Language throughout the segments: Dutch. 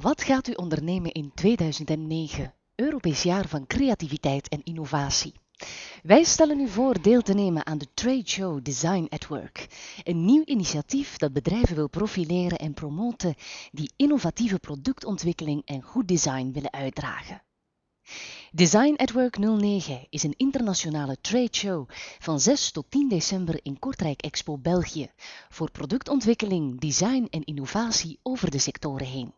Wat gaat u ondernemen in 2009, Europees jaar van creativiteit en innovatie? Wij stellen u voor deel te nemen aan de Trade Show Design at Work, een nieuw initiatief dat bedrijven wil profileren en promoten die innovatieve productontwikkeling en goed design willen uitdragen. Design at Work 09 is een internationale trade show van 6 tot 10 december in Kortrijk Expo België voor productontwikkeling, design en innovatie over de sectoren heen.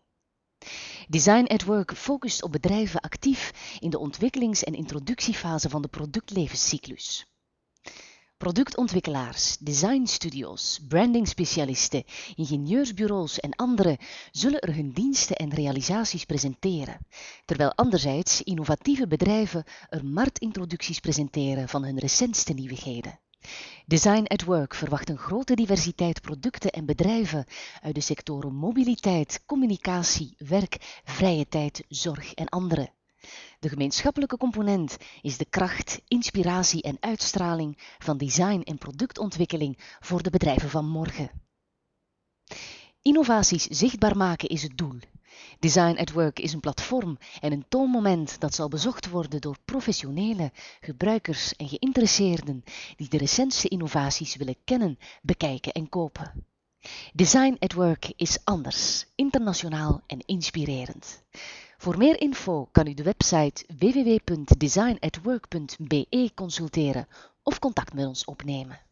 Design at Work focust op bedrijven actief in de ontwikkelings- en introductiefase van de productlevenscyclus. Productontwikkelaars, designstudio's, brandingspecialisten, ingenieursbureaus en anderen zullen er hun diensten en realisaties presenteren, terwijl anderzijds innovatieve bedrijven er marktintroducties presenteren van hun recentste nieuwigheden. Design at Work verwacht een grote diversiteit producten en bedrijven uit de sectoren mobiliteit, communicatie, werk, vrije tijd, zorg en andere. De gemeenschappelijke component is de kracht, inspiratie en uitstraling van design en productontwikkeling voor de bedrijven van morgen. Innovaties zichtbaar maken is het doel. Design at Work is een platform en een toonmoment dat zal bezocht worden door professionele gebruikers en geïnteresseerden die de recentste innovaties willen kennen, bekijken en kopen. Design at Work is anders, internationaal en inspirerend. Voor meer info kan u de website www.designatwork.be consulteren of contact met ons opnemen.